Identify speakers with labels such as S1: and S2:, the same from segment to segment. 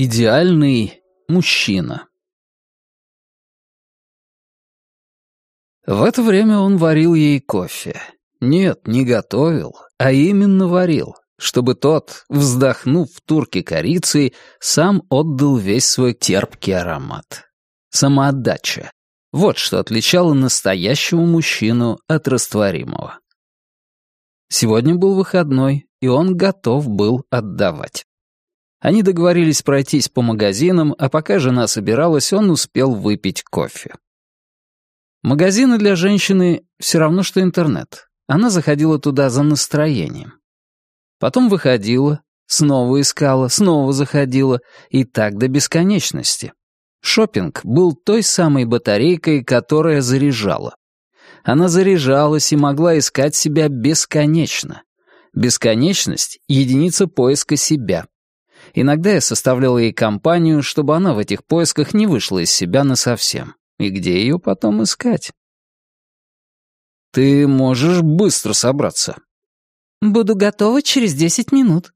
S1: Идеальный мужчина. В это время он варил ей кофе. Нет, не готовил, а именно варил, чтобы тот, вздохнув в турке корицей, сам отдал весь свой терпкий аромат. Самоотдача. Вот что отличало настоящего мужчину от растворимого. Сегодня был выходной, и он готов был отдавать. Они договорились пройтись по магазинам, а пока жена собиралась, он успел выпить кофе. Магазины для женщины все равно, что интернет. Она заходила туда за настроением. Потом выходила, снова искала, снова заходила, и так до бесконечности. Шопинг был той самой батарейкой, которая заряжала. Она заряжалась и могла искать себя бесконечно. Бесконечность — единица поиска себя. Иногда я составлял ей компанию, чтобы она в этих поисках не вышла из себя насовсем. И где ее потом искать? «Ты можешь быстро собраться?»
S2: «Буду готова через десять минут».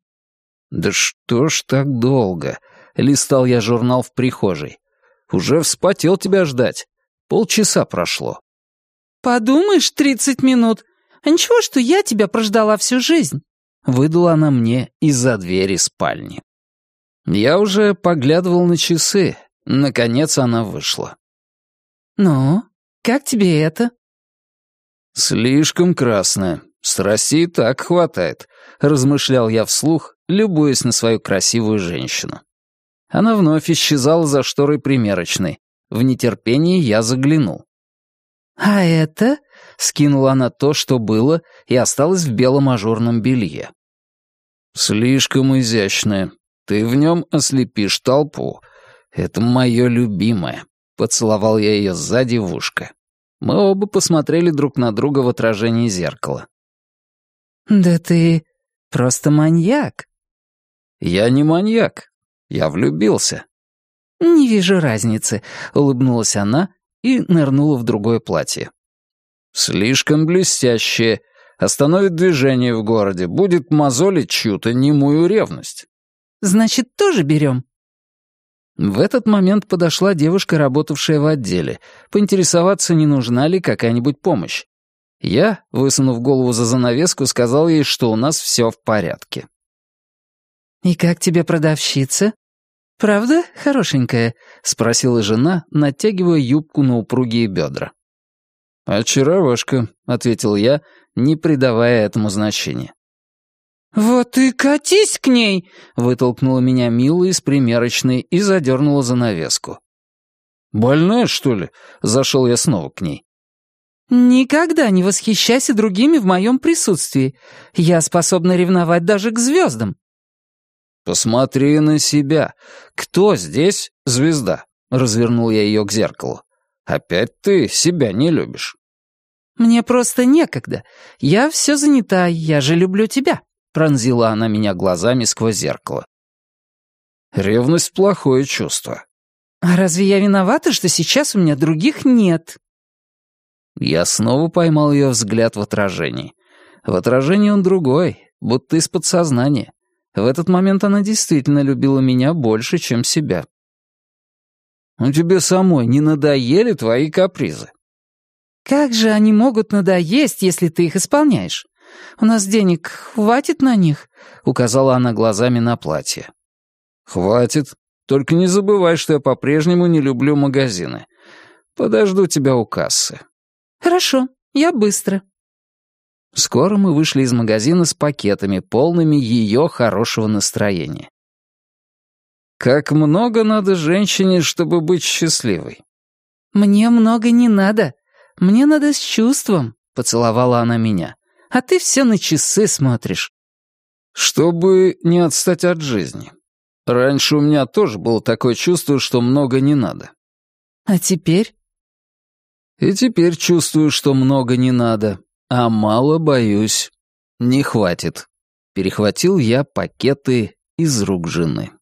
S1: «Да что ж так долго?» — листал я журнал в прихожей. «Уже вспотел тебя ждать. Полчаса прошло».
S2: «Подумаешь, тридцать минут. А ничего, что я тебя прождала всю жизнь», — выдала она мне из-за двери спальни. Я уже поглядывал на часы. Наконец она вышла. «Ну, как тебе это?»
S1: «Слишком красная. Страсти и так хватает», — размышлял я вслух, любуясь на свою красивую женщину. Она вновь исчезала за шторой примерочной. В нетерпении я заглянул.
S2: «А это?»
S1: — скинула она то, что было, и осталась в белом ажурном белье. «Слишком изящное. Ты в нем ослепишь толпу. Это мое любимое». Поцеловал я ее сзади в ушко. Мы оба посмотрели друг на друга в отражении зеркала.
S2: «Да ты просто маньяк».
S1: «Я не маньяк. Я влюбился».
S2: «Не вижу разницы», — улыбнулась она и нырнула в другое платье.
S1: «Слишком блестящее. Остановит движение в городе, будет мозолить чью-то немую ревность».
S2: «Значит, тоже берем?»
S1: В этот момент подошла девушка, работавшая в отделе, поинтересоваться, не нужна ли какая-нибудь помощь. Я, высунув голову за занавеску, сказал ей, что у нас все в порядке.
S2: «И как тебе продавщица? Правда, хорошенькая?» — спросила жена, натягивая юбку на упругие бедра.
S1: «Очаровашка», — ответил я, не придавая этому значения.
S2: «Вот и катись к ней!»
S1: — вытолкнула меня Мила из примерочной и задернула занавеску. «Больная, что ли?» — зашел я снова к ней.
S2: «Никогда не восхищайся другими в моем присутствии. Я способна ревновать даже к звездам».
S1: «Посмотри на себя. Кто здесь звезда?» — развернул я ее к зеркалу. «Опять ты себя не любишь».
S2: «Мне просто некогда. Я все занята, я же люблю тебя». Пронзила она меня глазами сквозь зеркало.
S1: Ревность — плохое чувство.
S2: А разве я виновата, что сейчас у меня других нет?
S1: Я снова поймал ее взгляд в отражении. В отражении он другой, будто из подсознания. В этот момент она действительно любила меня больше, чем себя. «У «Ну, тебе самой не надоели твои капризы?»
S2: «Как же они могут надоесть, если ты их исполняешь? У нас денег хватит на них?» — указала она глазами на платье.
S1: «Хватит. Только не забывай, что я по-прежнему не люблю магазины. Подожду тебя у кассы».
S2: «Хорошо, я быстро».
S1: Скоро мы вышли из магазина с пакетами, полными ее хорошего настроения. Как много надо женщине, чтобы быть счастливой.
S2: «Мне много не надо. Мне надо с чувством», — поцеловала она меня а ты все на часы смотришь».
S1: «Чтобы не отстать от жизни. Раньше у меня тоже было такое чувство, что много не надо».
S2: «А теперь?»
S1: «И теперь чувствую, что много не надо, а мало боюсь. Не хватит». Перехватил я пакеты из рук жены.